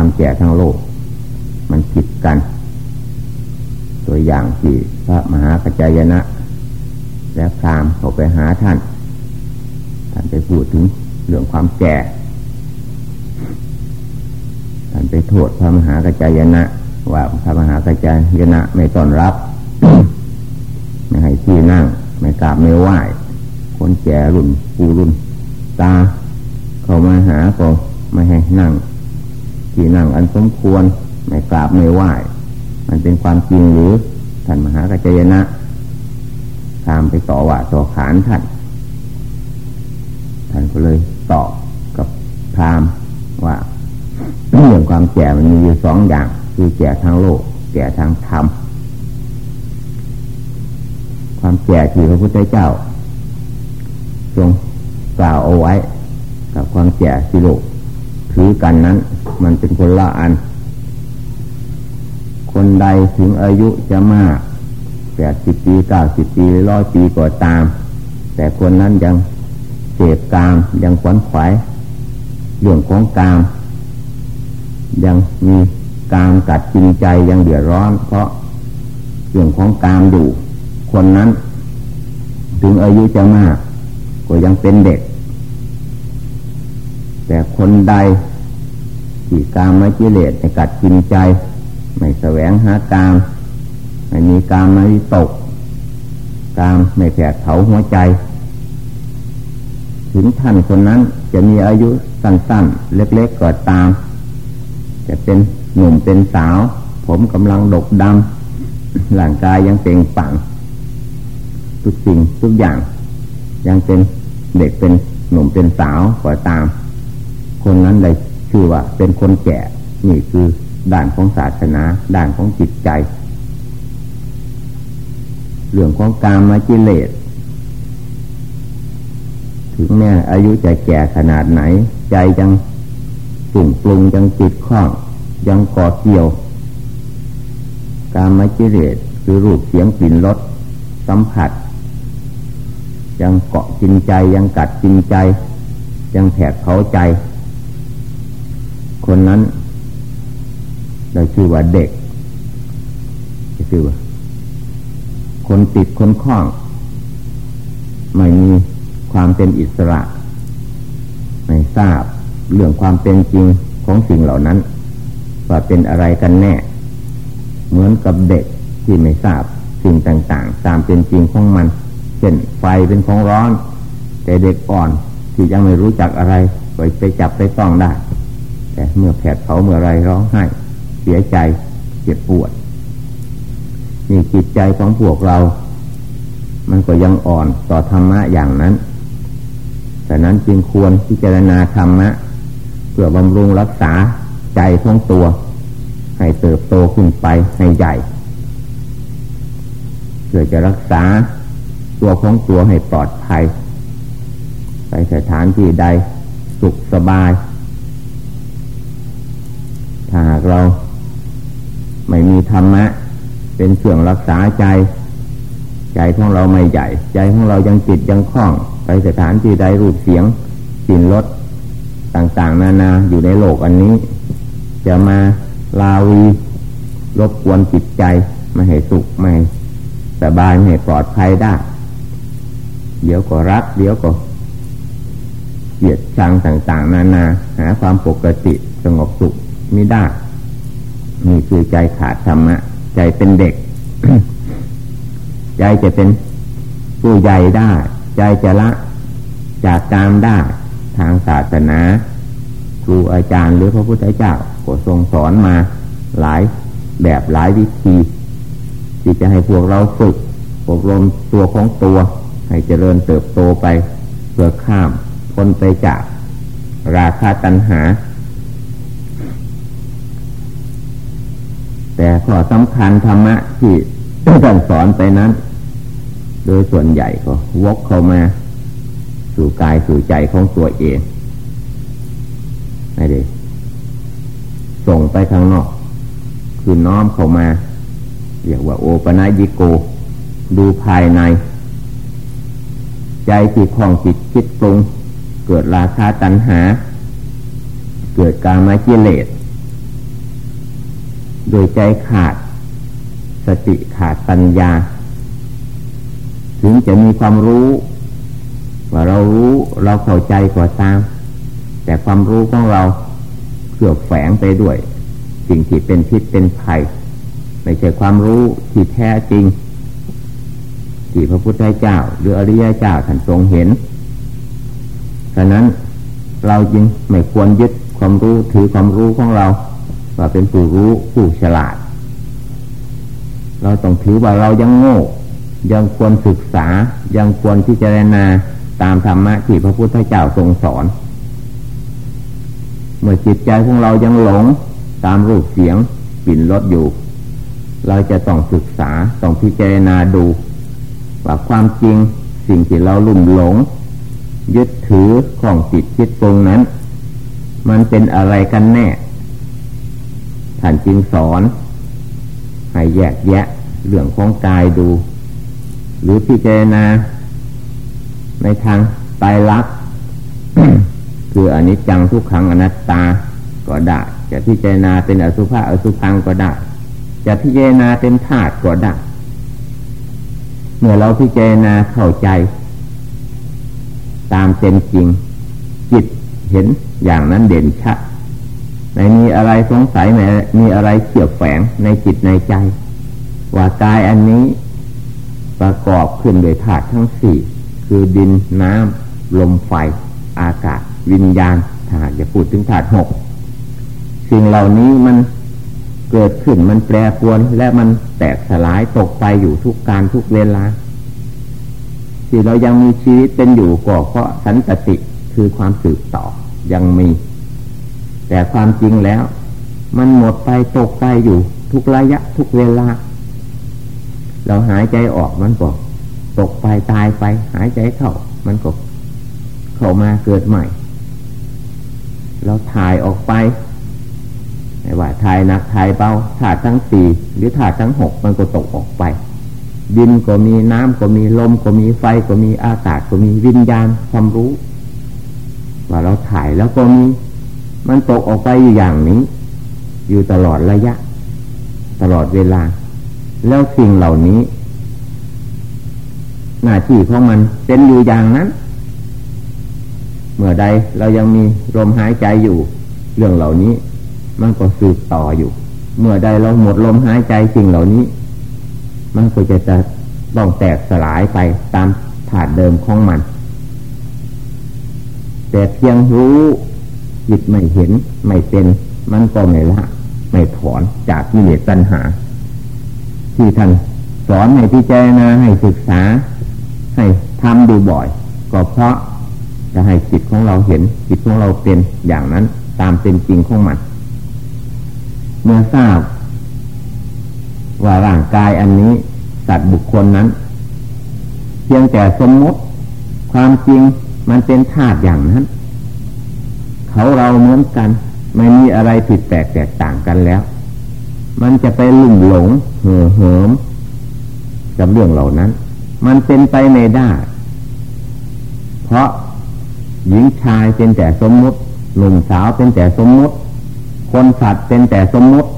ความแก่ทางโลก มันผิดกัน ตัวอย่างที่พระมหากัจจายนะ และพรามเขาไปหาท่าน ท่านไปพูดถึงเรื่องความแก่ ท่านไปโทษพระมหากัจจายนะ ว่าพระมหากัจจายนะไม่ต้อนรับ ไม่ให้ที่นั่ง ไม่กราบไม่ไหว้คนแก่รุ่นปูรุ่น ตา เขามาหาก็ไม่ให้นั่ง ที่นั่งอันสมควรไม่กราบไม่ไหว้มันเป็นความจริงหรือท่านมหากัจจยนะตามไปต่อว่าต่อขานท่านท่านก็เลยตอบกับพรามว่าเรื่องความแก่มันมีอยู่สองอย่าง คือแก่ทางโลก แก่ทางธรรมความแก่ที่พระพุทธเจ้าทรงกล่าวเอาไว้ กับความแก่ที่โลก ถือกันนั้น มันเป็นคนละอัน คนใดถึงอายุจะมากแปดสิบปีเก้าสิบปีร้อยปีก็ตาม แต่คนนั้นยังเสพกามยังขวนขวายเรื่องของกาม ยังมีกามกัดจินใจยังเดือดร้อน เพราะเรื่องของกามอยู่ คนนั้น ถึงอายุจะมาก ก็ยังเป็นเด็ก แต่คนใดที่กามไม่กิเลสในกัดกินใจ ไม่แสวงหากาม ไม่มีกามไม่ตก กามไม่แผดเผาหัวใจ ถึงท่านคนนั้นจะมีอายุสั้นๆ เล็กๆก็ตาม จะเป็นหนุ่มเป็นสาว ผมกำลังดกดำร่างกายยังเต่งปังทุกสิ่งทุกอย่าง ยังเป็นเด็กเป็นหนุ่มเป็นสาวก็ตาม คนนั้นเลยชื่อว่าเป็นคนแก่นี่คือด่านของศาสนา ด่านของจิตใจ เรื่องของการมาจิเลสถึงแม้อายุจะแก่ขนาดไหน ใจยังปุ่งปรุงยังจิตคล้อง ยังก่อเกี่ยว การมาจิเลสคือรูปเสียงกลิ่นรสสัมผัส ยังเกาะกินใจยังกัดกินใจ ยังแผดเขาใจ คนนั้นเราชื่อว่าเด็กชื่อว่า คนติดคนคล้อง ไม่มีความเป็นอิสระ ไม่ทราบเรื่องความเป็นจริงของสิ่งเหล่านั้น ว่าเป็นอะไรกันแน่ เหมือนกับเด็กที่ไม่ทราบสิ่งต่าง ๆ ตามเป็นจริงของมัน เช่นไฟเป็นของร้อน แต่เด็กอ่อนที่ยังไม่รู้จักอะไรก็ไปจับไปต้องได้ แต่เมื่อแผดเผาเมื่อไรร้องไห้ เสียใจเจ็บปวดนี่จิตใจของพวกเรา มันก็ยังอ่อนต่อธรรมะอย่างนั้นแต่นั้นจึงควรพิจารณาธรรมะ เพื่อบำรุงรักษาใจของตัว ให้เติบโตขึ้นไปให้ใหญ่เพื่อจะรักษาตัวของตัวให้ปลอดภัย ไปสถานที่ใดสุขสบายากเรา ไม่มีธรรมะ เป็นเครื่องรักษาใจ ใจของเราไม่ใหญ่ ใจของเรายังจิตยังคล่อง ไปสถานที่ใดรูปเสียงกลิ่นรสต่างๆ นานาอยู่ในโลกอันนี้ จะมาลาวีรบกวนจิตใจไม่ให้สุขไม่สบายไม่ให้ปลอดภัยได้ เดี๋ยวก็รัก เดี๋ยวก็เกลียดชังต่างๆ นานา หาความปกติสงบสุขไม่ได้ นี่คือใจขาดธรรมะ ใจเป็นเด็ก ใจจะเป็นผู้ใหญ่ได้ ใจจะละ จากกามได้ทางศาสนา ครูอาจารย์หรือพระพุทธเจ้าก็ทรงสอนมาหลายแบบหลายวิธี ที่จะให้พวกเราฝึกอบรมตัวของตัว ให้เจริญเติบโตไปเพื่อข้ามพ้นไปจาก ราคาตัณหา แต่ข้อสำคัญธรรมะที่ต้องสอนไปนั้น โดยส่วนใหญ่ก็วกเข้ามา สู่กายสู่ใจของตัวเองไม่ได้ส่งไปข้างนอก คือน้อมเข้ามาเรียกว่าโอปนายิโก ดูภายใน ใจที่คล่องจิตคิดปรุง เกิดราคาตัณหา เกิดการมากิเลส โดยใจขาด สติขาดปัญญา ถึงจะมีความรู้ ว่าเรารู้เราเข้าใจกว่าตาม แต่ความรู้ของเราเกือบแฝงไปด้วย สิ่งที่เป็นพิษเป็นภัยไม่ใช่ความรู้ที่แท้จริง ที่พระพุทธเจ้า หรืออริยเจ้าท่านทรงเห็นฉะนั้นเราจึงไม่ควรยึดความรู้ถือความรู้ของเรา ว่าเป็นผู้รู้ผู้ฉลาด เราต้องถือว่าเรายังโง่ ยังควรศึกษา ยังควรพิจารณาตามธรรมะที่พระพุทธเจ้าทรงสอน เมื่อจิตใจของเรายังหลงตามรูปเสียงปิ่นรสอยู่ เราจะต้องศึกษาต้องพิจารณาดูว่าความจริงสิ่งที่เราลุ่มหลง ยึดถือของจิตคิดตรงนั้น มันเป็นอะไรกันแน่ ท่านจึงสอน ให้แยกแยะเรื่องของกายดู หรือพิจารณาในทางตายรักคืออนิจจังทุกขังอนัตตาก็ได้ จะพิจารณาเป็นอสุภะอสุพังก็ได้ จะพิจารณาเป็นธาตุก็ได้ เมื่อเราพิจารณาเข้าใจ ตามเป็นจริง จิตเห็นอย่างนั้นเด่นชัด ไม่มีอะไรสงสัยไม่มีอะไรเกี่ยวแฝงในจิตในใจ ว่ากายอันนี้ประกอบขึ้นโดยธาตุทั้งสี่คือดินน้ำลมไฟ อากาศ วิญญาณถ้าจะพูดถึงธาตุหกสิ่งเหล่านี้มันเกิดขึ้นมันแปรปรวนและมันแตกสลายตกไปอยู่ทุกการทุกเวลาที่เรายังมีชีวิตเป็นอยู่ก็เพราะสันตติคือความสืบต่อยังมี แต่ความจริงแล้ว มันหมดไปตกไปอยู่ ทุกระยะทุกเวลา เราหายใจออกมันก็ตกไปตายไป หายใจเข้ามันก็เข้ามาเกิดใหม่ เราถ่ายออกไปไม่ว่าทายหนักทายเบาถ่าดทั้งสี่หรือถ่าดทั้งหกมันก็ตกออกไปดินก็มีน้ำก็มีลมก็มีไฟก็มีอากาศก็มีวิญญาณความรู้ ว่าเราถ่ายแล้วก็มี มันตกออกไปอยู่อย่างนี้ อยู่ตลอดระยะ ตลอดเวลา แล้วสิ่งเหล่านี้ หน้าที่ของมันเป็นอยู่อย่างนั้น เมื่อใดเรายังมีลมหายใจอยู่ เรื่องเหล่านี้ มันก็สืบต่ออยู่ เมื่อใดเราหมดลมหายใจสิ่งเหล่านี้ มันก็จะจะต้องแตกสลายไปตามถาดเดิมของมัน แต่เพียงรู้ จิตไม่เห็นไม่เป็น มันก็ไม่ละ ไม่ถอนจากกิเลสตัณหา ที่ท่านสอนให้พิจารณาให้ศึกษา ให้ทำดูบ่อย ก็เพราะจะให้จิตของเราเห็นจิตของเราเป็นอย่างนั้นตามเป็นจริงของมัน เมื่อทราบ ว่าร่างกายอันนี้สัตว์บุคคลนั้น เพียงแต่สมมติความจริงมันเป็นธาตุอย่างนั้น เขาเราเหมือนกัน ไม่มีอะไรผิดแปลกแตกต่างกันแล้ว มันจะไปลุ่มหลง เห่อเหิมกับเรื่องเหล่านั้น มันเป็นไปไม่ได้ เพราะหญิงชายเป็นแต่สมมติหนุ่มสาวเป็นแต่สมมติ คนสัตว์เป็นแต่สมมติ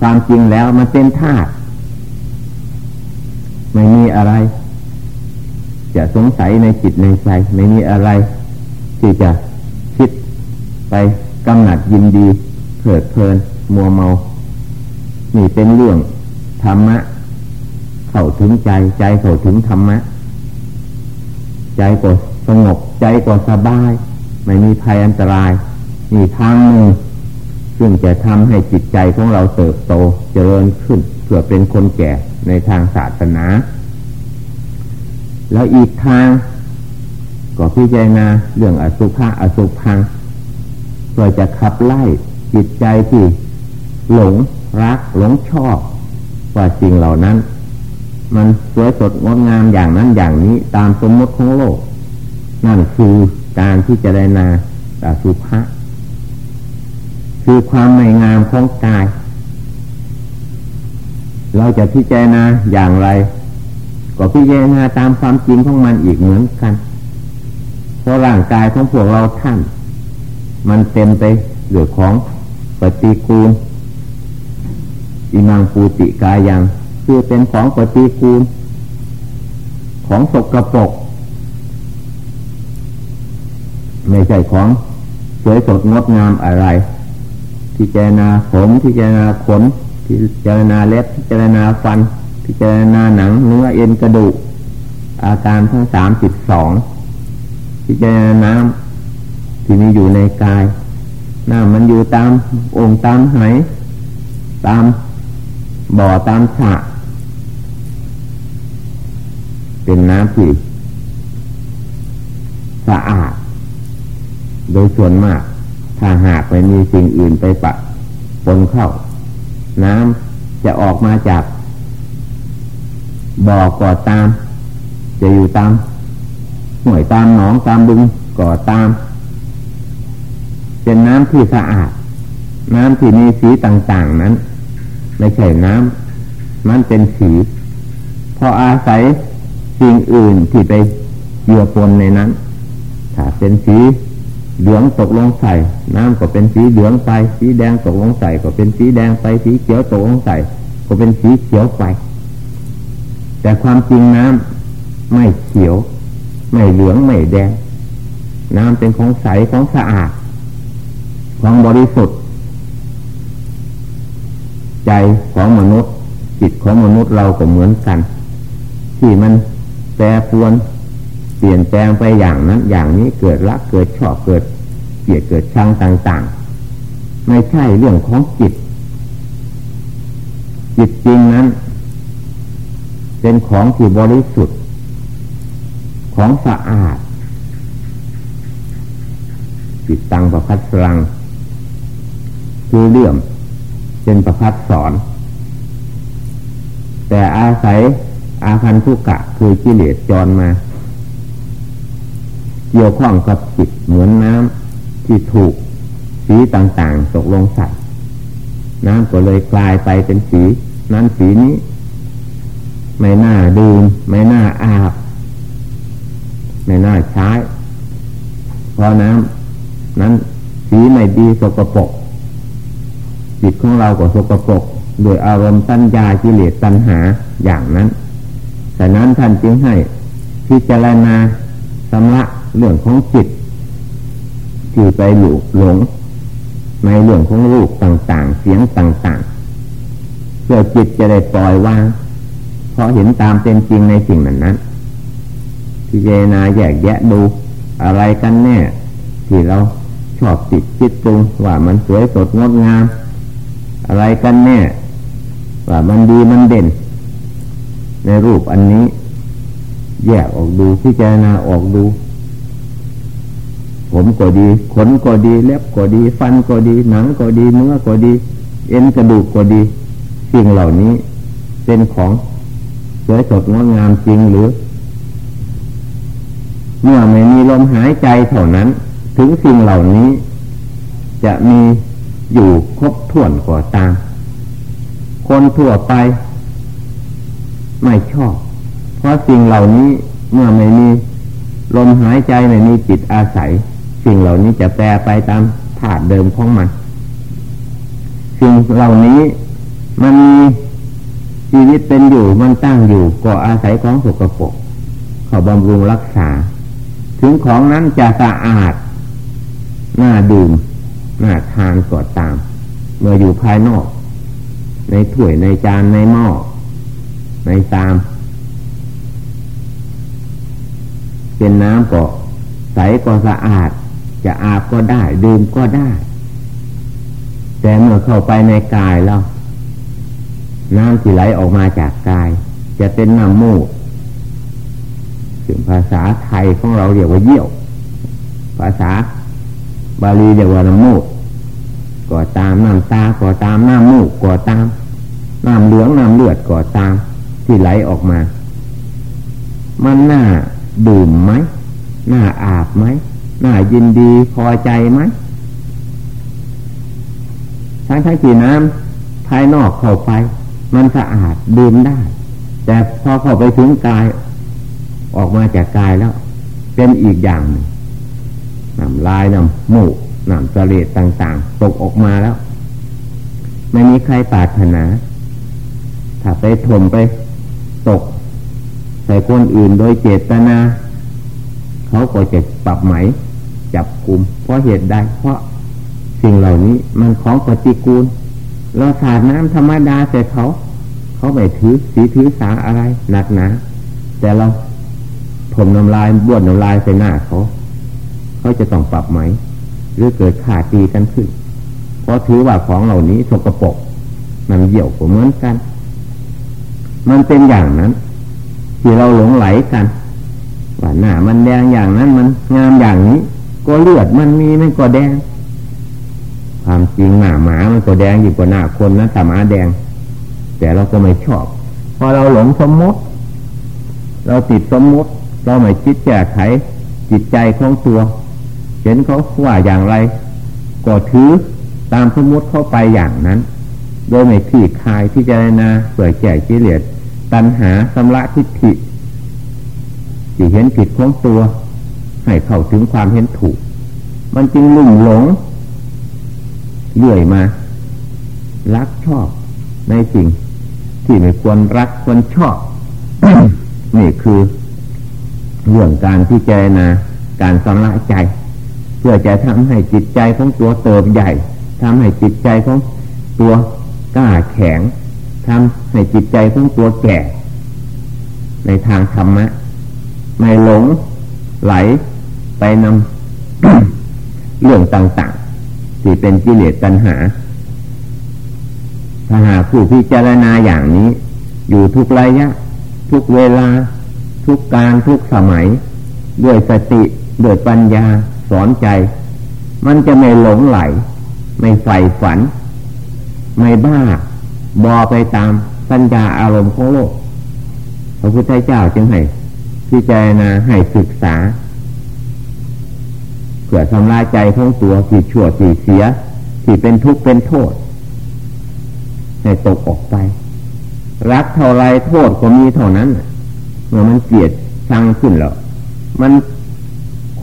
ความจริงแล้วมันเป็นธาตุไม่มีอะไร จะสงสัยในจิตในใจ ไม่มีอะไร ที่จะ ไปกำหนัดยินดีเผิดเพลิน มัวเมา นี่เป็นเรื่องธรรมะ เข้าถึงใจใจเข้าถึงธรรมะ ใจก็สงบใจก็สบาย ไม่มีภัยอันตรายมีทางหนึ่งซึ่งจะทำให้จิตใจของเราเติบโตเจริญขึ้นเพื่อเป็นคนแก่ในทางศาสนา แล้วอีกทางก็พิจารณาเรื่องอสุภะอสุพัง เพื่อจะขับไล่จิตใจที่หลงรักหลงชอบว่าสิ่งเหล่านั้น มันสวยสดงดงามอย่างนั้นอย่างนี้ตามสมมติของโลก นั่นคือการที่จะได้นาอสุภะคือความไม่งามของกาย เราจะพิจารณาอย่างไร ก็พิจารณาตามความจริงของมันอีกเหมือนกัน เพราะร่างกายของพวกเราท่าน มันเต็มไปด้วยของปฏิกูลอิมังปูติกายังคือเป็นของปฏิกูล ของสกรปรกไม่ใช่ของสวยสดงดงามอะไรพิจรณาผมพิจรณาขนพิจรณาเล็บพิจรณาฟันพิจรณาหนังเนื้อเอ็นกระดูกอาการทั้งสามสิบสองพิจรณาน้ำ ที่มีอยู่ในกายน้ำมันอยู่ตามองค์ตามไหตามบ่อตามฉะเป็นน้ำที่สะอาด โดยส่วนมาก ถ้าหากไม่มีสิ่งอื่นไปปะปนเข้า น้ำจะออกมาจาก บ่อก่อตาม จะอยู่ตามห่วยตามหนองตามบึงก่อตาม เป็นน้ำที่สะอาด น้ำที่มีสีต่างๆนั้น ไม่ใช่น้ำมันเป็นสี พออาศัยสิ่งอื่นที่ไปเยื่อปนในนั้น ถ้าเป็นสีเหลืองตกลงใส่ น้ำก็เป็นสีเหลืองไป สีแดงตกลงใส่ ก็เป็นสีแดงไป สีเขียวตกลงใส่ ก็เป็นสีเขียวไป แต่ความจริงน้ำไม่เขียว ไม่เหลืองไม่แดง น้ำเป็นของใสของสะอาด ของบริสุทธิ์ ใจของมนุษย์ จิตของมนุษย์เราก็เหมือนกัน ที่มันแปรปวนเปลี่ยนแปลงไปอย่างนั้น อย่างนี้เกิดรักเกิดชอบเกิดเกลียดเกิดชังต่าง ๆ ไม่ใช่เรื่องของจิต จิตจริงนั้น เป็นของที่บริสุทธิ์ ของสะอาดจิตตังประพัสรัง คือเรื่องเป็นประพัดสอน แต่อาศัยอาคันทุกะคือกิเลสจรมา เกี่ยวข้องกับจิตเหมือนน้ำที่ถูกสีต่างๆตกลงใส่น้ำก็เลยกลายไปเป็นสีนั้นสีนี้ ไม่น่าดื่มไม่น่าอาบ ไม่น่าใช้ เพราะน้ำนั้นสีไม่ดีสกปรก จิตของเราก็สกปรกโดยอารมณ์สัญญากิเลสตัณหาอย่างนั้นแต่นั้นท่านจึงให้พิจารณาสำละเรื่องของจิตที่ไปหลุหลง ในเรื่องของรูปต่างๆ เสียงต่างๆ เพื่อจิตจะได้ปล่อยวางเพราะเห็นตามเป็นจริงในสิ่งนั้นนั้นพิจารณาแยกแยะดูอะไรกันแน่ ที่เราชอบติดคิดปรุงว่ามันสวยสดงดงาม อะไรกันแน่ว่ามันดีมันเด่น ในรูปอันนี้ แยกออกดูพิจารณาออกดู ผมก็ดี ขนก็ดี เล็บก็ดี ฟันก็ดี หนังก็ดีเนื้อก็ดี เอ็นกระดูกก็ดี สิ่งเหล่านี้เป็นของสวยสดงดงามจริงหรือ เมื่อไม่มีลมหายใจเท่านั้น ถึงสิ่งเหล่านี้ จะมี อยู่ครบถ้วนกว่าตาคนทั่วไป ไม่ชอบ เพราะสิ่งเหล่านี้เมื่อไม่มีลมหายใจไม่มีจิตอาศัย สิ่งเหล่านี้จะแปรไปตามธาตุเดิมของมัน สิ่งเหล่านี้มันมีชีวิตเป็นอยู่มันตั้งอยู่ก็อาศัยของสกปรกเขาบำรุงรักษา ถึงของนั้นจะสะอาดน่าดื่ม น่าทานก็ตาม เมื่ออยู่ภายนอก ในถ้วยในจานในหม้อในตาม เป็นน้ำก็ใสก็สะอาด จะอาบก็ได้ดื่มก็ได้ แต่เมื่อเข้าไปในกายแล้ว น้ำที่ไหลออกมาจากกาย จะเป็นน้ำมูกถึงภาษาไทยของเราเรียกว่าเยี่ยว ภาษาบาลีเรียกว่าน้ำมูก ก่อตามน้ำตาก่อตามน้ำมูกก่อตามน้ำเหลืองน้ำเลือดก่อตาม ที่ไหลออกมา มันน่าดื่มไหมน่าอาบไหมน่ายินดีพอใจไหมทั้งทั้งที่น้ำภายนอกเข้าไป มันสะอาดดื่มได้ แต่พอเข้าไปถึงกาย ออกมาจากกายแล้ว เป็นอีกอย่างหนึ่งน้ำลายน้ำมูก น้ำเสลดต่าง ๆ ตกออกมาแล้ว ไม่มีใครปาถนา ถ้าไปถมไปตก ใส่คนอื่นโดยเจตนา เขาก็จะปรับไหม จับกลุ่มเพราะเหตุใดเพราะสิ่งเหล่านี้มันของปฏิกูล เราสาดน้ำธรรมดาใส่เขา เขาไม่ถือสีถือสาอะไรหนักหนาแต่เราถมน้ำลายบ้วนน้ำลายใส่หน้าเขา เขาจะต้องปรับไหม หรือเกิดขาดตีกันขึ้น เพราะถือว่าของเหล่านี้สกปรกมันเหี่ยวเหมือนกัน มันเป็นอย่างนั้น ที่เราหลงไหลกันว่าหน้ามันแดงอย่างนั้นมันงามอย่างนี้ ก็เลือดมันมีมันก็แดง ความจริงหน้าหมามันก็แดงอยู่กว่าหน้าคนนะแต่หมาแดง แต่เราก็ไม่ชอบ พอเราหลงสมมติ เราติดสมมติ เราไม่คิดแก้ไขจิตใจของตัว เห็นเขาว่าอย่างไร ก็ถือตามสมมติเข้าไปอย่างนั้น โดยไม่ขี้คายที่จะนาเปิดแก่กิเลสตัณหาสำละทิฏฐิที่เห็นผิดของตัว ให้เข้าถึงความเห็นถูก มันจึงลุ่มหลงเลื่อยมา รักชอบในสิ่ง ที่ไม่ควรรักควรชอบ นี่คือ เรื่องการที่เจนาการสำละใจ เพื่อจะทำให้จิตใจของตัวเติบใหญ่ทำให้จิตใจของตัวกล้าแข็งทำให้จิตใจของตัวแก่ ในทางธรรมะ ไม่หลงไหลไปนำเรื่องต่างๆที่เป็นกิเลสตัณหา ถ้าหากผู้พิจารณาอย่างนี้ อยู่ทุกระยะ ทุกเวลา ทุกการทุกสมัย ด้วยสติ ด้วยปัญญา สอนใจ มันจะไม่หลงไหล ไม่ใฝ่ฝัน ไม่บ้า บอไปตามสัญญาอารมณ์ของโลก พระพุทธเจ้าจึงให้พิจารณาให้ศึกษาเพื่อทำลายใจของตัวที่ชั่วที่เสีย ที่เป็นทุกข์เป็นโทษให้ตกออกไป รักเท่าไรโทษก็มีเท่านั้นเมื่อมันเกลียดชังขึ้นแล้วมัน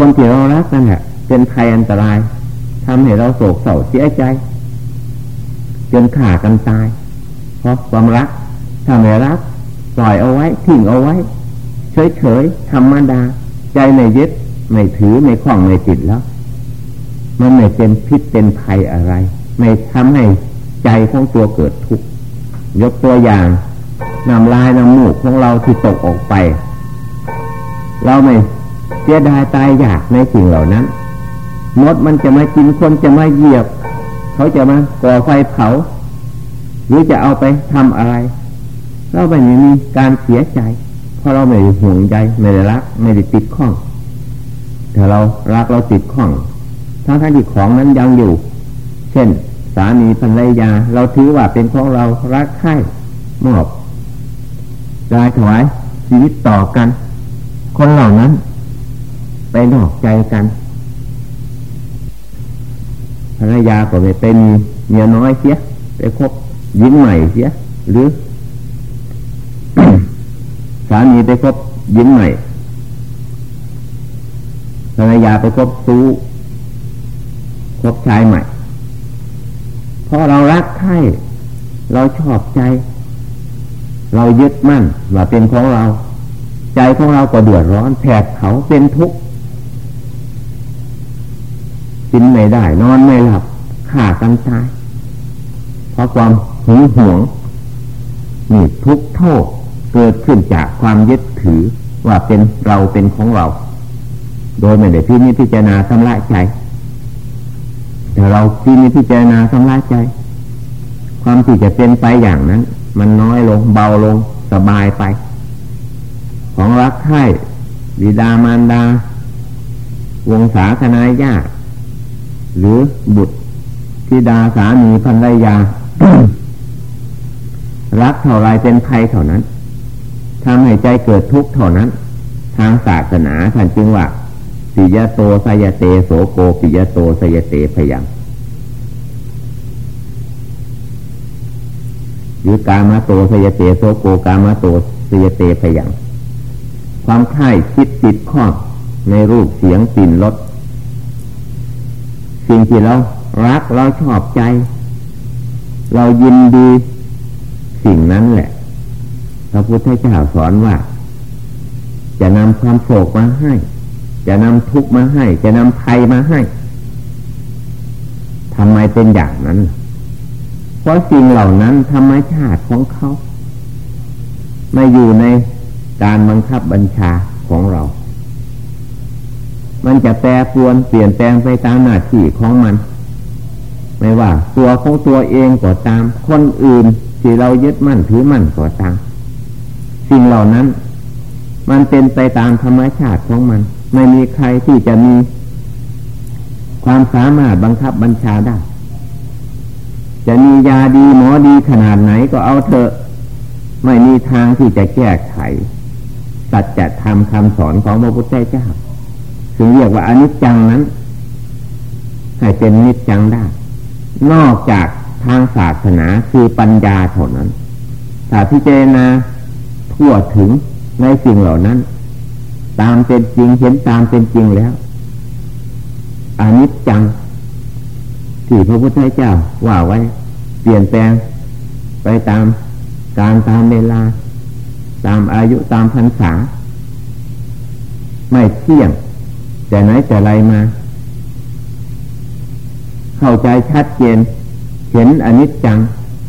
คนที่เรารักนั่นแหละเป็นภัยอันตรายทำให้เราโศกเศร้าเสียใจ จนขาดกันตาย เพราะความรักถ้าไม่รักปล่อยเอาไว้ทิ้งเอาไว้ เฉยๆธรรมดา ใจในยึดไม่ถือไม่คล้องไม่ติดแล้ว มันไม่เป็นพิษเป็นภัยอะไร ไม่ทำให้ใจของตัวเกิดทุกข์ยกตัวอย่างน้ำลายน้ำมูกของเราที่ตกออกไป เราไม่ เสียดายตายอยากในสิ่งเหล่านั้นมดมันจะมากินคนจะมาเหยียบ เขาจะมาก่อไฟเผาหรือจะเอาไปทำอะไรเราไม่มีการเสียใจเพราะเราไม่ได้ห่วงใจไม่ได้รัก ไม่ได้ติดข้องถ้าเรารักเราติดข้องทั้งทั้งที่ของนั้นยังอยู่ เช่น สามีภรรยา เราถือว่าเป็นของเรารักใคร่มอบกายถวายชีวิตต่อกัน คนเหล่านั้น ไปนอกใจกันภรรยาก็ไปเป็นเมียน้อยเสียไปคบหญิงใหม่เสียหรือสามีไปคบหญิงใหม่ภรรยาไปคบซู้คบชายใหม่เพราะเรารักใครเราชอบใจ เรายึดมั่นว่าเป็นของเรา ใจของเราก็เดือดร้อนแผดเขาเป็นทุกข์ กินไม่ได้ นอนไม่หลับฆ่ากันตาย เพราะความหึงหวงนี่ทุกโทษเกิดขึ้นจากความยึดถือว่าเป็นเราเป็นของเรา โดยไม่ได้พี่นี้พิจารณาทำลายใจแต่เราพี่นี้พิจารณาทำลายใจ ความที่จะเป็นไปอย่างนั้น มันน้อยลงเบาลงสบายไป ของรักใคร่บิดามารดาวงศาคณาญาติ หรือบุตรธิดาสามีภรรยา รักเท่าไรเป็นภัยเท่านั้นทำให้ใจเกิดทุกข์เท่านั้น ทางศาสนาท่านจึงว่าปิยโตสยเตโสโกปิยโตสยเตพยังหรือกามาโตสยเตโสโกกามาโตสยเตพยังความค่ายคิดติดข้อในรูปเสียงกลิ่นรส สิ่งที่เรารักเราชอบใจ เรายินดีสิ่งนั้นแหละ พระพุทธเจ้าสอนว่า จะนำความโศกมาให้ จะนำทุกข์มาให้ จะนำภัยมาให้ทำไมเป็นอย่างนั้น เพราะสิ่งเหล่านั้นธรรมชาติของเขา ไม่อยู่ในการบังคับบัญชาของเรา มันจะแปรปรวนเปลี่ยนแปลงไปตามหน้าที่ของมัน ไม่ว่า ตัวของตัวเองก็ตาม คนอื่นที่เรายึดมั่นถือมั่นก็ตาม สิ่งเหล่านั้น มันเป็นไปตามธรรมชาติของมัน ไม่มีใครที่จะมี ความสามารถบังคับบัญชาได้ จะมียาดีหมอดีขนาดไหนก็เอาเถอะ ไม่มีทางที่จะแก้ไขสัจธรรมคำสอนของพระพุทธเจ้า ถึงเรียกว่าอนิจจังนั้น ให้เป็นนิจจังได้ นอกจากทางศาสนาคือปัญญาเท่านั้นถ้าพิจารณาทั่วถึงในสิ่งเหล่านั้น ตามเป็นจริงเห็นตามเป็นจริงแล้วอนิจจังที่พระพุทธเจ้าว่าไว้ เปลี่ยนแปลงไปตามการตามเวลา ตามอายุตามพรรษา ไม่เที่ยง แต่ไหนแต่ไรมา เข้าใจชัดเจน เห็นอนิจจัง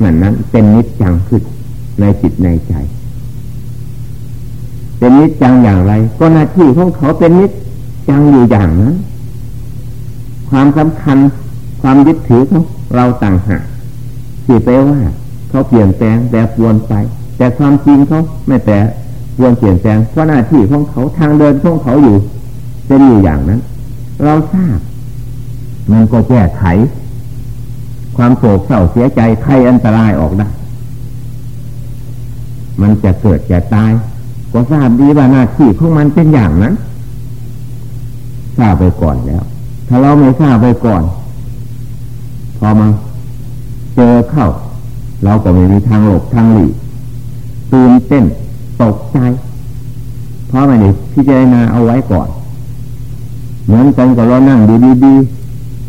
นั่นนั้นเป็นนิจจังขึ้นในจิตในใจ เป็นนิจจังอย่างไร ก็หน้าที่ของเขาเป็นนิจจังอยู่อย่างนั้น ความสำคัญความยึดถือของเราต่างหากที่แปลว่า เขาเปลี่ยนแปลงแปรปวนไป แต่ความจริงเขาไม่แปรปวนเปลี่ยนแปลงเพราะหน้าที่ของเขาทางเดินของเขาอยู่ เป็นอยู่อย่างนั้น เราทราบ มันก็แก้ไข ความโศกเศร้าเสียใจใครอันตรายออกได้ มันจะเกิดจะตาย ก็ทราบดีว่าหน้าที่ของมันเป็นอย่างนั้น ทราบไปก่อนแล้ว ถ้าเราไม่ทราบไปก่อน พอมาเจอเข้า เราก็ไม่มีทางหลบทางหลีกตื่นเต้นตกใจ เพราะไม่ได้พิจารณาเอาไว้ก่อน เหมือนกันกับเรานั่งดี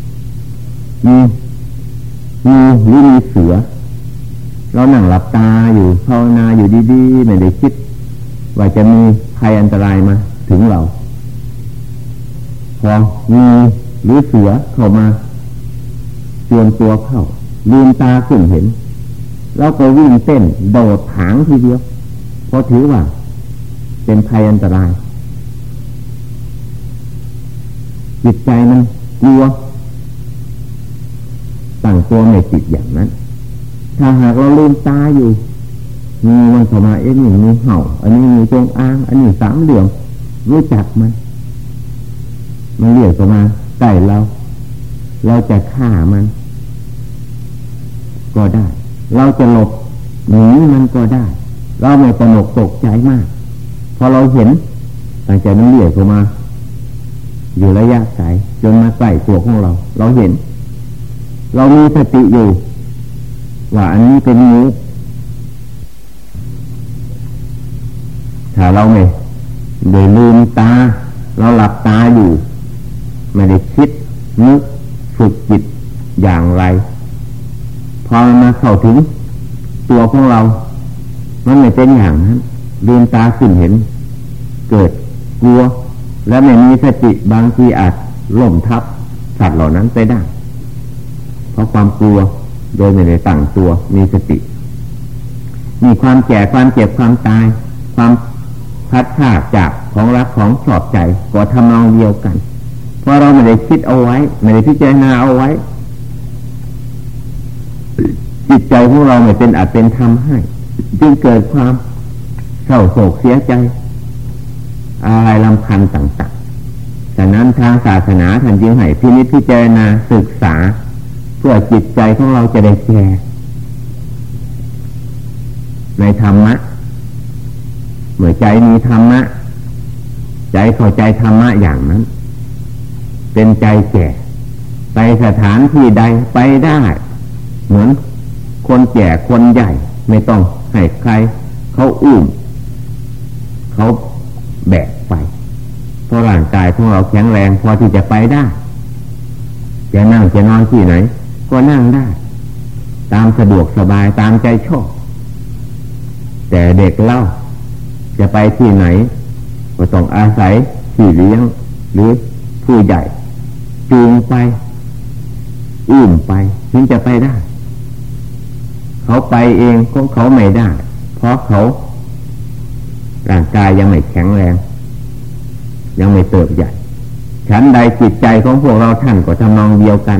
ๆมีมีหรือมีเสือ เรานั่งหลับตาอยู่ภาวนาอยู่ดีๆไม่ได้คิด ว่าจะมีภัยอันตรายมาถึงเราพอมีหรือเสือเข้ามาเตรียมตัวเข้าลืมตาขึ้นเห็นเราก็วิ่งเต้นโดดถางทีเดียวเพราะถือว่า เป็นภัยอันตราย จิตใจมันกลัวตั้งตัวไม่ติดอย่างนั้น ถ้าหากเราลืมตาอยู่งูมันเข้ามาเอ็นี่งูเห่า อันนี้งูจงอาง อันนี้สามเหลี่ยมรู้จักมันมันเรียกเข้ามาใกล้เรา เราจะฆ่ามัน ก็ได้ เราจะหลบหนีมันก็ได้ เราไม่ตนกตกใจมาก พอเราเห็นตั้งแต่มันเรียกเข้ามา อยู่ระยะไกลจนมาใกล้ตัวของเรา เราเห็น เรามีสติอยู่ ว่าอันนี้เป็นงูถ้าเราไม่ได้ลืมตา เราหลับตาอยู่ ไม่ได้คิดนึกฝึกจิตอย่างไร พอมาเข้าถึงตัวของเรา มันไม่เป็นอย่างนั้นลืมตาขึ้นเห็น เกิดกลัว และไม่มีสติบางทีอาจล่มทับสัตว์เหล่านั้นไปได้ เพราะความกลัวโดยไม่ได้ตั้งตัวมีสติ มีความแก่ความเจ็บความตาย ความพัดขาดจากของรักของชอบใจก็ทำนองเดียวกัน เพราะเราไม่ได้คิดเอาไว้ ไม่ได้พิจารณาเอาไว้ จิตใจของเราไม่เป็นอาจเป็นธรรมให้ จึงเกิดความเศร้าโศกเสียใจ อะไรลำพันต่างๆฉะนั้นทางศาสนาท่านจึงให้พินิจพิจารณาศึกษา เพื่อจิตใจของเราจะได้แก่ในธรรมะ เมื่อใจมีธรรมะ ใจเข้าใจธรรมะอย่างนั้น เป็นใจแก่ ไปสถานที่ใดไปได้ เหมือนคนแก่คนใหญ่ ไม่ต้องให้ใคร เขาอุ้มเขา แบกไป เพราะร่างกายของเราแข็งแรงพอที่จะไปได้ จะนั่งจะนอนที่ไหน ก็นั่งได้ ตามสะดวกสบายตามใจชอบแต่เด็กเล่า จะไปที่ไหน ก็ต้องอาศัยที่เลี้ยง หรือผู้ใหญ่จูงไปอุ้มไปถึงจะไปได้ เขาไปเองของเขาไม่ได้ เพราะเขา ร่างกายยังไม่แข็งแรง ยังไม่เติบใหญ่ฉันใดจิตใจของพวกเราท่านก็ทำนองเดียวกัน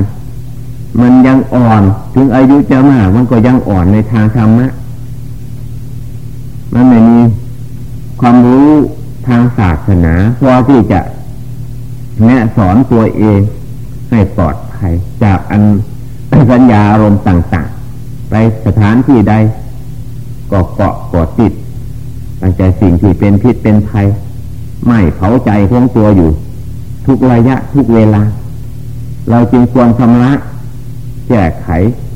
มันยังอ่อนถึงอายุจะมากมันก็ยังอ่อนในทางธรรมะมันไม่มีความรู้ทางศาสนาพอที่จะแนะสอนตัวเองให้ปลอดภัยจากอันสัญญาอารมณ์ต่าง ๆ ไปสถานที่ใดก็เกาะกอติด ตั้งใจสิ่งที่เป็นพิษเป็นภัยไม่เผาใจของตัวอยู่ ทุกระยะทุกเวลา เราจึงควรชำระแก้ไข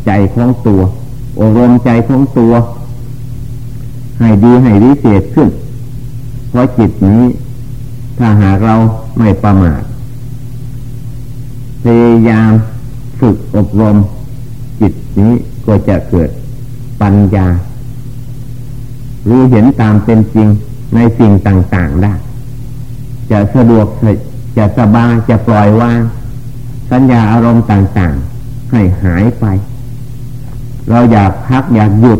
ใจของตัวอบรมใจของตัว ให้ดีให้วิเศษขึ้น เพราะจิตนี้ ถ้าหากเราไม่ประมาทพยายามฝึกอบรม จิตนี้ก็จะเกิดปัญญา รู้เห็นตามเป็นจริงในสิ่งต่างๆได้ จะสะดวกจะสบายจะปล่อยวางสัญญาอารมณ์ต่างๆ ให้หายไป เราอยากพักอยากหยุด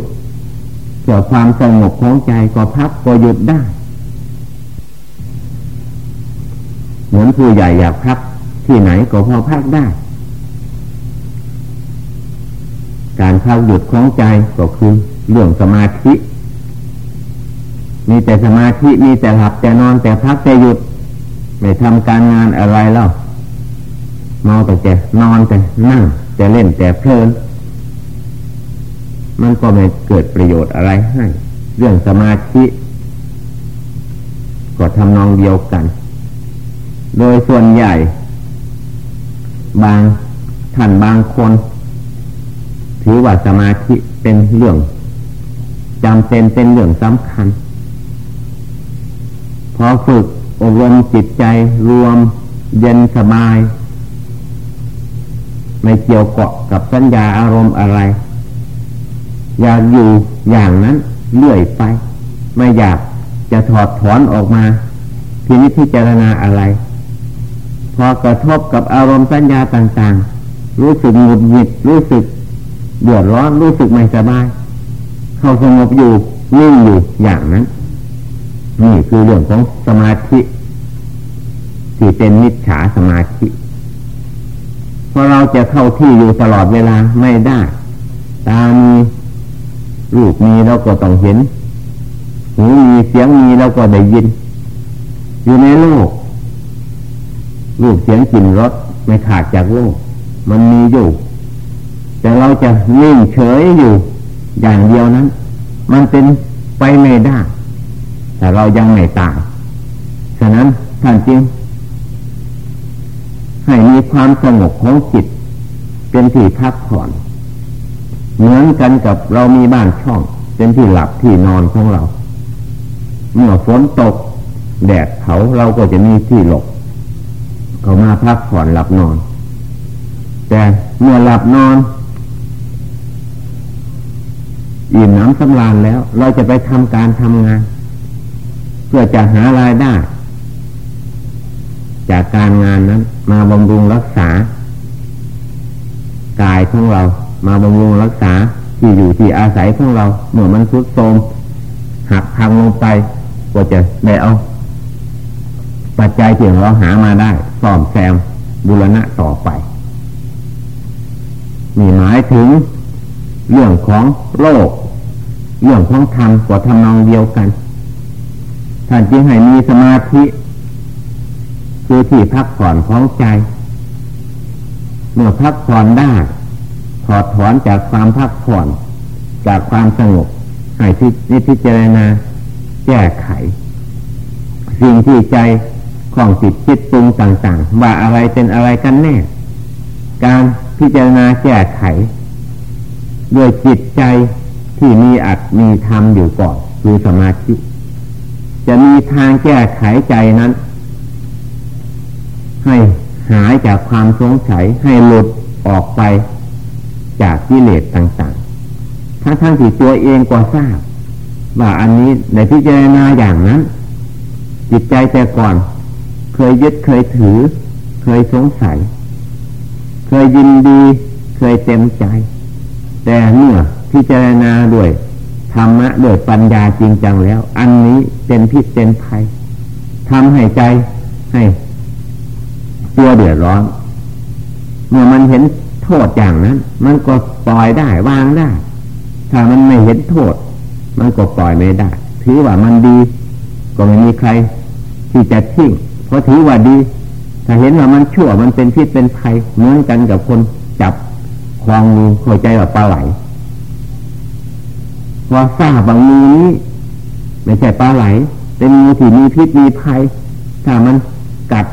พื่อความสงบของใจก็พักก็หยุดได้ เหมือนผู้ใหญ่อยากพักที่ไหนก็พอพักได้ การพักหยุดของใจก็คือเรื่องสมาธิ มีแต่สมาธิมีแต่หลับแต่นอนแต่พักแต่หยุด ไม่ทำการงานอะไรแล้วเมาแต่จะนอนแต่นั่งแต่เล่นแต่เพลิน มันก็ไม่เกิดประโยชน์อะไรให้ เรื่องสมาธิ ก็ทำนองเดียวกัน โดยส่วนใหญ่ บางท่านบางคน ถือว่าสมาธิเป็นเรื่องจำเป็นเป็นเรื่องสำคัญ พอฝึกอบรมจิตใจรวมเย็นสบาย ไม่เกี่ยวเกาะกับสัญญาอารมณ์อะไร อยากอยู่อย่างนั้นเลื่อยไป ไม่อยากจะถอดถอนออกมาพินิจพิจารณาอะไร พอกระทบกับอารมณ์สัญญาต่างๆ รู้สึกหงุดหงิดรู้สึกเดือดร้อนรู้สึกไม่สบาย เข้าสงบอยู่นิ่งอยู่อย่างนั้น นี่คือเรื่องของสมาธิที่เป็นมิจฉาสมาธิเพราะเราจะเข้าที่อยู่ตลอดเวลาไม่ได้ ตามีรูปมีเราก็ต้องเห็นหูมีเสียงมีเราก็ได้ยิน อยู่ในโลก รูปเสียงกลิ่นรสไม่ขาดจากโลก มันมีอยู่ แต่เราจะนิ่งเฉยอยู่อย่างเดียวนั้น มันเป็นไปไม่ได้ แต่เรายังไม่ตาย ฉะนั้นท่านจริงให้มีความสงบของจิต เป็นที่พักผ่อน เหมือนกันกับเรามีบ้านช่อง เป็นที่หลับที่นอนของเรา เมื่อฝนตก แดดเผาเราก็จะมีที่หลบเขามาพักผ่อนหลับนอน แต่เมื่อหลับนอนอิ่มน้ำสำราญแล้ว เราจะไปทำการทำงาน เพื่อจะหารายได้ จากการงานนั้น มาบำรุงรักษากายของเรา มาบำรุงรักษาที่อยู่ที่อาศัยของเราเมื่อมันทุดโทรมหักพังลงไปก็จะได้เอาปัจจัยที่เราหามาได้ซ่อมแซมบุรณะต่อไปนี่หมายถึงเรื่องของโลก เรื่องของธรรมก็ทำนองเดียวกัน ท่านจึงให้มีสมาธิคือที่พักผ่อนของใจ เมื่อพักผ่อนได้ถอดถอนจากความพักผ่อน จากความสงบให้ที่พิจารณาแก้ไข สิ่งที่ใจของจิตคิดปรุงต่างๆ ว่าอะไรเป็นอะไรกันแน่ การพิจารณาแก้ไขด้วยจิตใจที่มีอัดมีธรรมอยู่ก่อนคือสมาธิ จะมีทางแก้ไขใจนั้น ให้หายจากความสงสัยให้หลุดออกไปจากกิเลสต่างๆ ทั้งทั้งที่ตัวเองก็ทราบ ว่าอันนี้ในพิจารณาอย่างนั้น จิตใจแต่ก่อน เคยยึดเคยถือ เคยสงสัย เคยยินดี เคยเต็มใจ แต่เมื่อพิจารณาด้วย ธรรมะด้วยปัญญาจริงจังแล้ว อันนี้เป็นพิษเป็นภัยทำให้ใจให้ตัวเดือดร้อน เมื่อมันเห็นโทษอย่างนั้น มันก็ปล่อยได้วางได้ ถ้ามันไม่เห็นโทษ มันก็ปล่อยไม่ได้ ถือว่ามันดี ก็ไม่มีใคร ที่จะทิ้งเพราะถือว่าดี ถ้าเห็นว่ามันชั่วมันเป็นพิษเป็นภัยเหมือนกันกับคนจับควางงูเข้าใจว่าปลาไหล ว่าทราบบางงูนี้ไม่ใช่ปลาไหล เป็นงูที่มีพิษมีภัย ถ้ามันกัด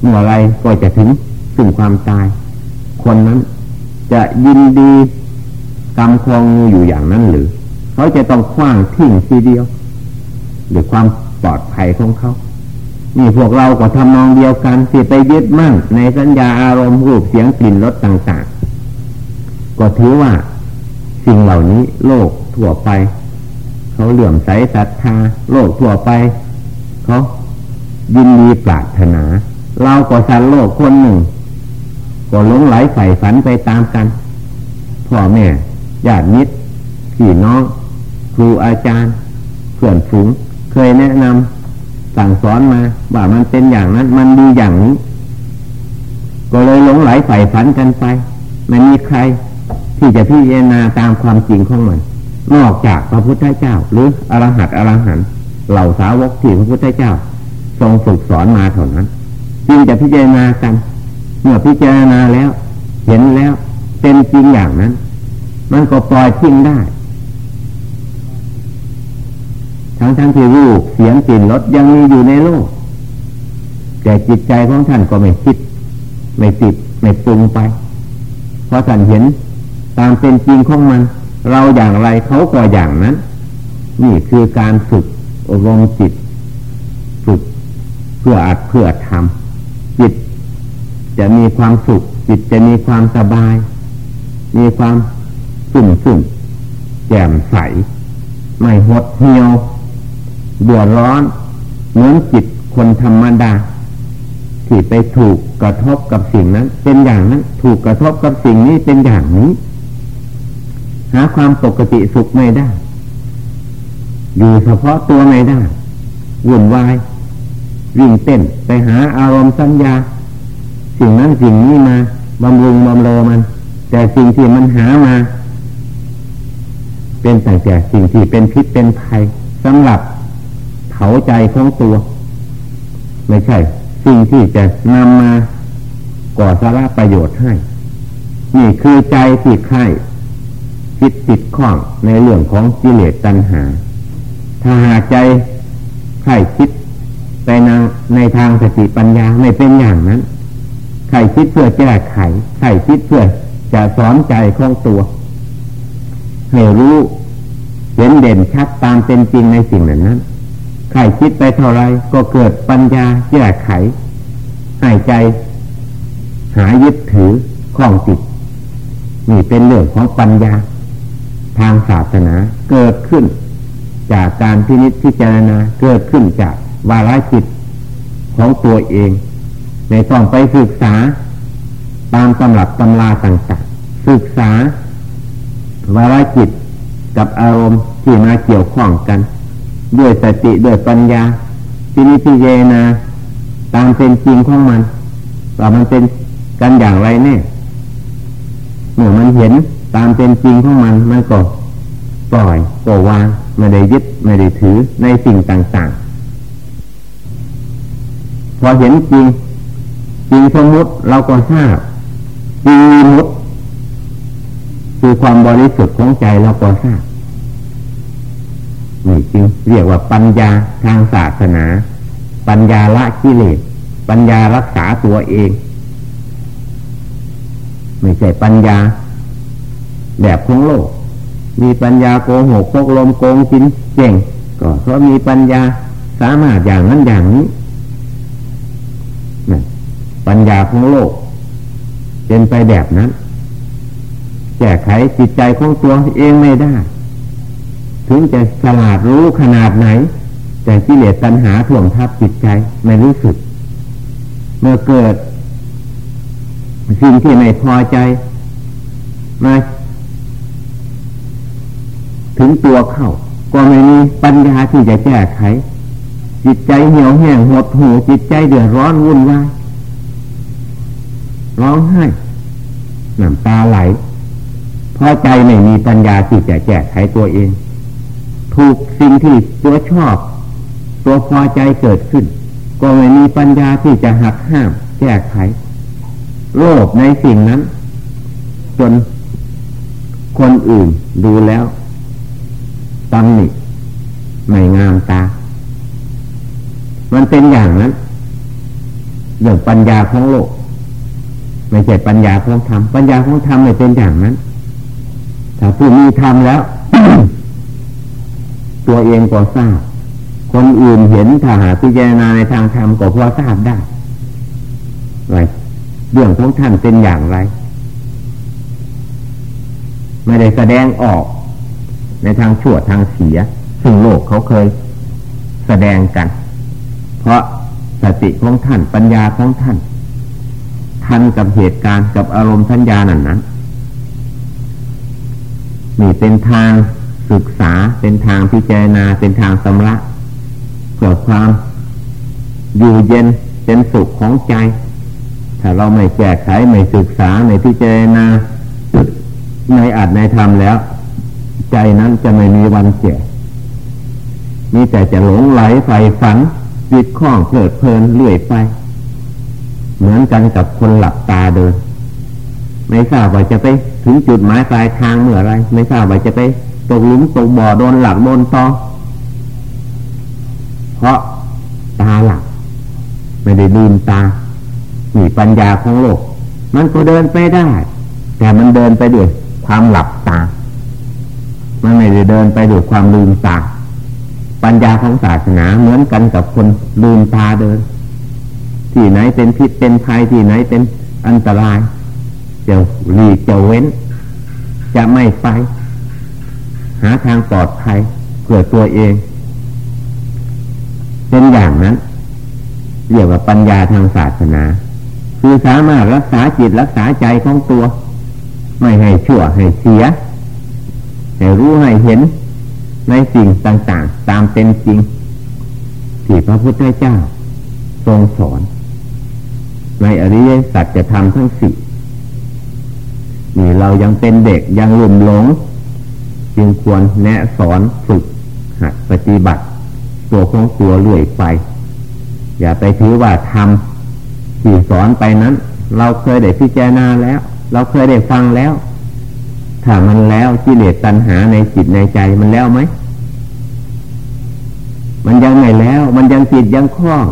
เมื่อไรก็จะถึงถึงความตาย คนนั้นจะยินดีกำคองงูอยู่อย่างนั้นหรือ เขาจะต้องคว้างทิ้งทีเดียวหรือความปลอดภัยของเขานี่พวกเราก็ทำนองเดียวกันที่ไปยึดมั่นในสัญญาอารมณ์รูปเสียงกลิ่นรสต่าง ๆ ก็ถือว่า สิ่งเหล่านี้ โลกทั่วไป เขาเหลื่อมใสศรัทธาโลกทั่วไป เขายินดีปรารถนา เราก็สันโลกคนหนึ่ง ก็หลงไหลใส่ฝันไปตามกันพ่อแม่ญาติมิตรพี่น้อง ครูอาจารย์เพื่อนฝูงเคยแนะนำสั่งสอนมาว่ามันเป็นอย่างนั้น มันดีอย่างนี้ ก็เลยหลงไหลใส่ฝันกันไปไม่มีใคร ที่จะพิจารณาตามความจริงของมัน นอกจากพระพุทธเจ้า หรืออรหัตอรหันเหล่าสาวกที่พระพุทธเจ้า ทรงฝึกสอนมาเท่านั้นจึงจะพิจารณากัน เมื่อพิจารณาแล้ว เห็นแล้วเป็นจริงอย่างนั้น มันก็ปล่อยทิ้งได้ ทั้งทั้งที่รูปเสียงกลิ่นรสยังมีอยู่ในโลก แต่จิตใจของท่านก็ไม่คิด ไม่ติด ไม่ปรุงไป เพราะท่านเห็น ตามเป็นจริงของมัน เราอย่างไรเขาก็อย่างนั้น นี่คือการฝึกอบรมจิต ฝึกเพื่ออัดเพื่อทำจิตจะมีความสุข จิตจะมีความสบาย มีความสุ่มสุ่มแจ่มใส ไม่หดเหี่ยวเดือดร้อนเหมือนจิตคนธรรมดาที่ไปถูกกระทบกับสิ่งนั้น เป็นอย่างนั้น ถูกกระทบกับสิ่งนี้เป็นอย่างนี้ หาความปกติสุขไม่ได้ อยู่เฉพาะตัวไม่ได้วุ่นวายวิ่งเต้นไปหาอารมณ์สัญญา สิ่งนั้นสิ่งนี้มาบำรุงบำเรอมัน แต่สิ่งที่มันหามา เป็นแต่แต่สิ่งที่เป็นพิษเป็นภัยสำหรับเผาใจของตัว ไม่ใช่ สิ่งที่จะนำมาก่อสาระประโยชน์ให้ นี่คือใจที่ใคร คิดติดข้องในเรื่องของกิเลสตัณหา ถ้าหาใจใครคิดไปในทางสติปัญญาไม่เป็นอย่างนั้นใครคิดเพื่อแก้ไขใครคิดเพื่อจะสอนใจของตัวให้รู้เห็นเด่นชัดตามเป็นจริงในสิ่งนั้นนั้นใครคิดไปเท่าไรก็เกิดปัญญาแก้ไขให้ใจ หายึดถือข้องจิตนี่เป็นเรื่องของปัญญา ทางศาสนาเกิดขึ้น จากการพินิจพิจารณาเกิดขึ้นจากวาระจิตของตัวเอง ในต้องไปศึกษา ตามตำรับตำราต่างๆศึกษาวาระจิตกับอารมณ์ที่มาเกี่ยวข้องกัน ด้วยสติด้วยปัญญาที่นิพเยนาตามเป็นจริงของมันว่ามันเป็นกันอย่างไรแน่เมื่อมันเห็น ตามเป็นจริงของมันมันก็ปล่อยก็วางไม่ได้ยึดไม่ได้ถือในสิ่งต่างๆ พอเห็นจริงจริงสมมุติเราก็ทราบจริงมุดคือความบริสุทธิ์ของใจเราก็ทราบนี่จึงเรียกว่าปัญญาทางศาสนา ปัญญาละกิเลสปัญญารักษาตัวเอง ไม่ใช่ปัญญา แบบของโลก มีปัญญาโกหกพกลมโกงกินเก่ง ก็เพราะมีปัญญาสามารถอย่างนั้นอย่างนี้ปัญญาของโลก เป็นไปแบบนั้น แก้ไขจิตใจของตัวเองไม่ได้ ถึงจะฉลาดรู้ขนาดไหน แต่กิเลสตัณหาถ่วงทับจิตใจไม่รู้สึก เมื่อเกิดสิ่งที่ไม่พอใจ มา ถึงตัวเข้า ก็ไม่มีปัญญาที่จะแก้ไข จิตใจเหี่ยวแห้งหดหูจิตใจเดือดร้อนวุ่นวายร้องไห้น้ำตาไหลพอใจไม่มีปัญญาที่จะแก้ไขตัวเอง ถูกสิ่งที่ตัวชอบ ตัวพอใจเกิดขึ้น ก็ไม่มีปัญญาที่จะหักห้าม แก้ไข โลภในสิ่งนั้น จนคนอื่นดูแล้ว ตำหนิไม่งามตา มันเป็นอย่างนั้นเรื่องปัญญาของโลก ไม่ใช่ปัญญาของธรรม ปัญญาของธรรมไม่เป็นอย่างนั้น ถ้าผู้มีธรรมแล้ว ตัวเองก็ทราบ คนอื่นเห็นถ้าหาพิจารณาในทางธรรมก็พอทราบได้ไรเรื่องของท่านเป็นอย่างไร ไม่ได้แสดงออก ในทางชั่วทางเสีย ซึ่งโลกเขาเคยแสดงกัน เพราะสติของท่านปัญญาของท่านทันกับเหตุการณ์กับอารมณ์ทัญญานั้นนั้นนี่เป็นทางศึกษาเป็นทางพิจารณาเป็นทางสำระเพื่อความอยู่เย็นเป็นสุขของใจ ถ้าเราไม่แก้ไขไม่ศึกษาไม่พิจารณาในอาจในธรรมแล้ว ใจนั้นจะไม่มีวันแก่มีแต่จะหลงไหลใฝ่ฝันจิตข้องเพลิดเพลินเรื่อยไป เหมือนกันกับคนหลับตาเดิน ไม่ทราบว่าจะไปถึงจุดหมายปลายทางเมื่อไร ไม่ทราบว่าจะไปตกหลุมตกบ่อโดนหลักโดนตอเพราะตาหลับไม่ได้ลืมตามีปัญญาของโลก มันก็เดินไปได้ แต่มันเดินไปด้วยความหลับตา มันไม่ได้เดินไปด้วยความลืมตาปัญญาของศาสนาเหมือนกันกับคนลืมตาเดิน ที่ไหนเป็นพิษเป็นภัยที่ไหนเป็นอันตรายจะหลีกจะเว้น จะไม่ไป หาทางปลอดภัยเพื่อตัวเอง เป็นอย่างนั้น เรียกว่าปัญญาทางศาสนา คือสามารถรักษาจิตรักษาใจของตัว ไม่ให้ชั่วให้เสีย ให้รู้ให้เห็นในสิ่งต่างๆ ตามเป็นจริง ที่พระพุทธเจ้า ทรงสอน ในอริยสัจจะทำทั้งสี่นี่เรายังเป็นเด็กยังหลุ่มหลง จึงควรแนะสอนฝึกหัดปฏิบัติ ตัวของตัวเรื่อยไป อย่าไปถือว่าทำที่สอนไปนั้น เราเคยได้พิจารณาแล้ว เราเคยได้ฟังแล้ว ถ้ามันแล้วกิเลสตัณหาในจิตในใจมันแล้วไหม มันยังไม่แล้ว มันยังจิตยังคล้อง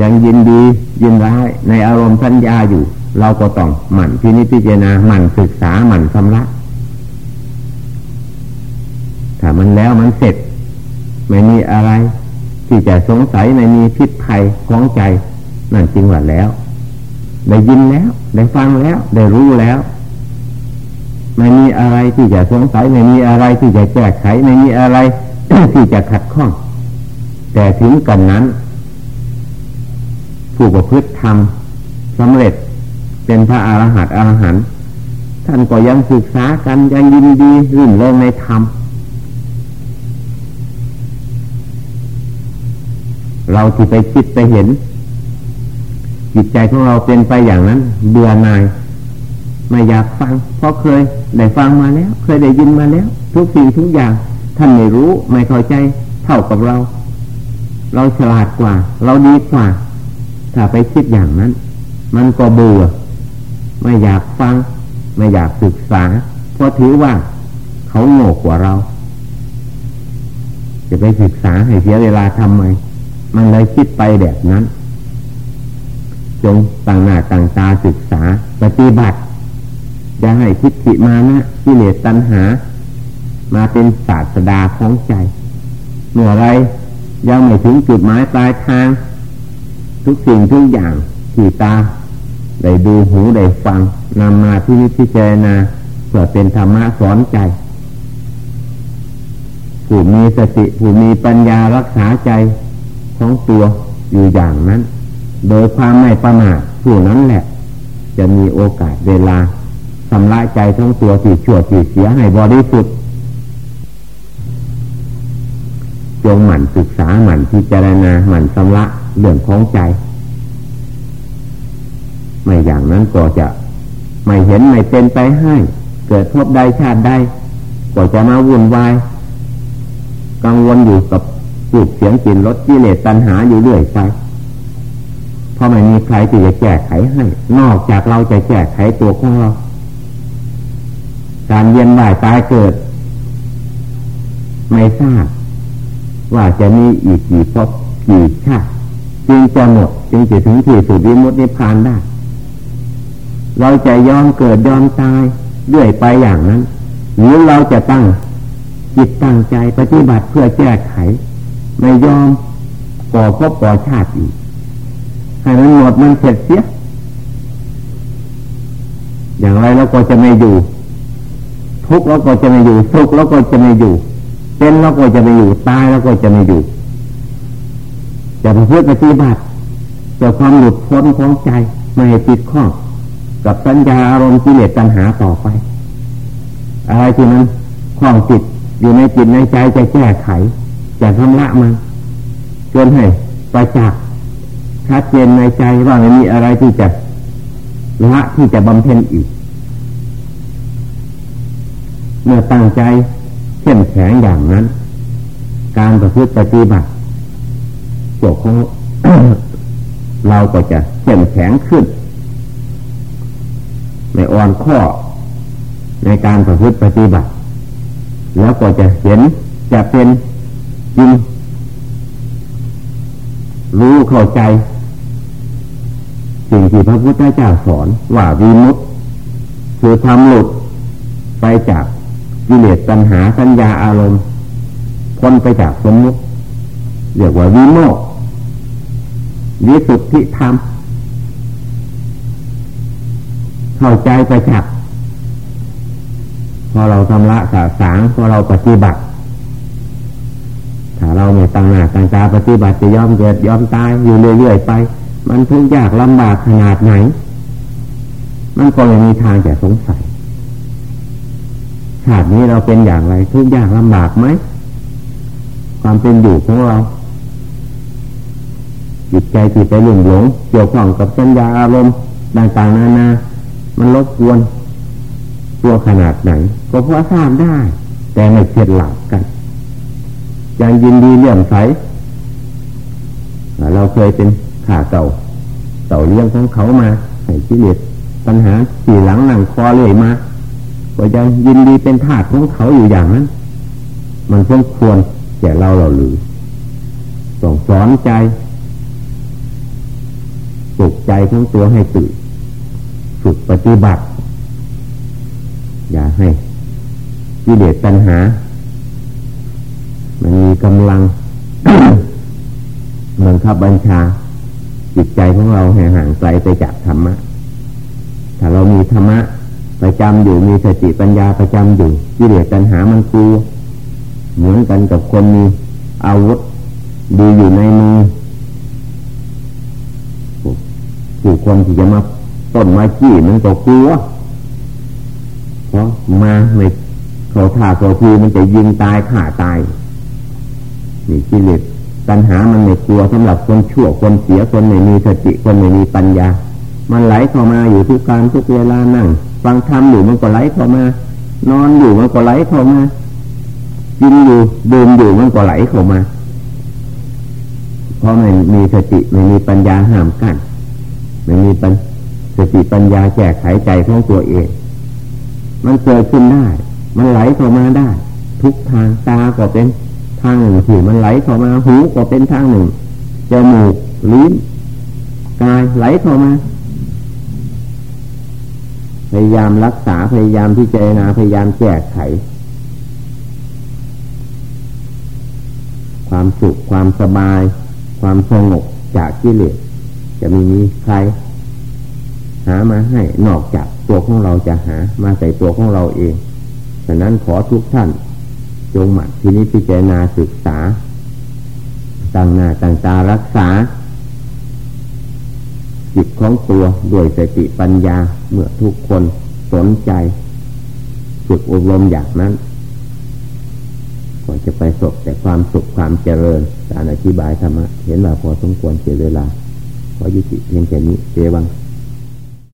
ยังยินดียินร้ายในอารมณ์สัญญาอยู่ เราก็ต้องหมั่นพินิจพิจารณาหมั่นศึกษาหมั่นชำระถ้ามันแล้วมันเสร็จ ไม่มีอะไร ที่จะสงสัยไม่มีพิษภัยของใจ นั่นจริงว่าแล้ว ได้ยินแล้ว ได้ฟังแล้ว ได้รู้แล้ว ไม่มีอะไรที่จะสงสัยไม่มีอะไรที่จะแก้ไขไม่มีอะไรที่จะขัดข้อง แต่ถึงกันนั้น ผู้ประพฤติทำสำเร็จเป็นพระอรหันต์อรหันต์ท่านก็ยังศึกษากันยังยินดีรื่นเริงในธรรมเราที่ไปคิดไปเห็น จิตใจของเราเป็นไปอย่างนั้น เบื่อหน่าย ไม่อยากฟัง เพราะเคยได้ฟังมาแล้ว เคยได้ยินมาแล้ว ทุกสิ่งทุกอย่าง ท่านไม่รู้ไม่เข้าใจเท่ากับเรา เราฉลาดกว่า เราดีกว่า ถ้าไปคิดอย่างนั้น มันก็เบื่อไม่อยากฟัง ไม่อยากศึกษา เพราะถือว่าเขาโง่กว่าเรา จะไปศึกษาให้เสียเวลาทำไม มันเลยคิดไปแบบนั้น จงต่างหน้าต่างตาศึกษาปฏิบัติ อย่าให้ทิฏฐิมานะกิเลสตัณหา มาเป็นศาสดาของใจเมื่อไรยังไม่ถึงจุดหมายปลายทาง ทุกสิ่งทุกอย่างที่ตาได้ดูหูได้ฟังนำมาที่นิพพานาเพื่อเป็นธรรมะสอนใจผู้มีสติผู้มีปัญญารักษาใจของตัวอยู่อย่างนั้น โดยความไม่ประมาทผู้นั้นแหละ จะมีโอกาสเวลา สำละใจทั้งตัวที่ชั่วที่เสียให้บริสุทธิ์จงหมั่นศึกษาหมั่นพิจารณาหมั่นสำละเรื่องของใจ ไม่อย่างนั้นก็จะไม่เห็นไม่เป็นไปให้ เกิดพบใดชาติใดก็จะมาวุ่นวายกังวลอยู่กับจูดเสียงกลิ่นรสกิเลสตัณหาอยู่เรื่อยไปเพราะไม่มีใครที่จะแก้ไขให้ นอกจากเราจะแก้ไขตัวของเรา การเวียนว่ายตายเกิด ไม่ทราบว่าจะมีอีกกี่พบกี่ชาติจึงจะหมดจึงจะถึงที่สุดวิมุตตินิพพานได้ เราจะยอมเกิดยอมตายด้วยไปอย่างนั้น หรือเราจะตั้งจิตตั้งใจปฏิบัติเพื่อแก้ไข ไม่ยอมก่อพบก่อชาติอีกให้มันหมดมันเสร็จเสียอย่างไรเราก็จะไม่อยู่ ทุกข์แล้วก็จะไม่อยู่สุขแล้วก็จะไม่อยู่เป็นแล้วก็จะไม่อยู่ตายแล้วก็จะไม่อยู่จะเพื่อปฏิบัติจะความหลุดพ้นของใจไม่ให้ติดข้องกับสัญญาอารมณ์กิเลสตัณหาต่อไป อะไรที่มันข้องจิตอยู่ในจิตในใจจะแก้ไขจะทำละมันจนให้ประจักษ์ชัดเจนในใจว่าไม่มีอะไรที่จะละที่จะบำเพ็ญอีก เมื่อตั้งใจเข้มแข็งอย่างนั้น การประพฤติปฏิบัติพวกของเราก็จะเข้มแข็งขึ้นในอ่อนข้อในการประพฤติปฏิบัติ แล้วก็จะเห็นจะเป็นจริงรู้เข้าใจ สิ่งที่พระพุทธเจ้าสอนว่าวิมุตคือทำหลุดไปจาก กิเลสตัณหาสัญญาอารมณ์พ้นไปจากสมมติเรียกว่าวิโมกวิสุทธิธรรม เข้าใจไปจักพอเราทำละสาสางพอเราปฏิบัติ ถ้าเราไม่ตั้งหน้าตั้งตาปฏิบัติจะยอมเกิดยอมตายอยู่เรื่อยๆไป มันทุกข์ยากลำบากขนาดไหน มันก็ไม่มีทางจะสงสัย ชาตินี้เราเป็นอย่างไร ทุกอย่างลำบากไหม ความเป็นอยู่ของเราจิตใจที่ไปหลงหลงเกี่ยวข้องกับสัญญาอารมณ์ต่างๆนานา มันลบกวนตัวขนาดไหน ก็เพราะทราบได้ แต่ไม่เฉียดหลับกัน ยังยินดีเลื่อมใสเราเคยเป็นข่าเต่าเต่าเลี้ยงของเขามาให้ชีวิตปัญหาสี่หลังหนังคอเลยมา ก็ยังยินดีเป็นทาสของเขาอยู่อย่างนั้น มันสมควรแก่เราเราหรือต้องสอนใจปลุกใจทั้งตัวให้ตื่นฝึกปฏิบัติ อย่าให้กิเลสตัณหา มันมีกำลังเหมือนขับบัญชา จิตใจของเราให้ห่างไกลไปจากธรรมะ ถ้าเรามีธรรมะ ประจำอยู่มีสติปัญญาประจำอยู่กิเลสตัณหามันกลัวเหมือนกันกับคนมีอาวุธดีอยู่ในมือผู้คนที่จะมาต้นมาจี้มันก็กลัวเพราะมาในเขาท่าเขาทีมันจะยิงตายฆ่าตายนี่กิเลสตัณหามันไม่กลัวสำหรับคนชั่วคนเสียคนไม่มีสติคนไม่มีปัญญา มันไหลเข้ามาอยู่ทุกการทุกเวลานั่ง ฟังธรรมอยู่มันก็ไหลเข้ามา นอนอยู่มันก็ไหลเข้ามากินอยู่ดื่มอยู่มันก็ไหลเข้ามา เพราะไม่มีสติไม่มีปัญญาห้ามกัน้นไม่มีปัญสติปัญญาแก้ไขใจของตัวเอง มันเกิดขึ้นได้ มันไหลเข้ามาได้ ทุกทางตาก็เป็นทางหนึ่งที่มันไหลเข้ามาหูก็เป็นทางหนึ่งจมูกลิ้นกายไหลเข้ามา พยายามรักษาพยายามที่เจนาพยายามแก้ไข ความสุขความสบาย ความสงบจากกิเลสจะมีมีใคร หามาให้นอกจากตัวของเราจะหามาใส่ตัวของเราเองฉะนั้นขอทุกท่านจงหมั่นที่นี้พิจารณาศึกษาตั้งหน้าตั้งตารักษา จิตของตัวด้วยสติปัญญาเมื่อทุกคนสนใจ ฝึกอบรมอย่างนั้นก็จะไปสบแต่ความสุขความเจริญการอธิบายธรรมะเห็นว่าพอสมควรเสียเวลาขอยุติเพียงแค่นี้เจวัง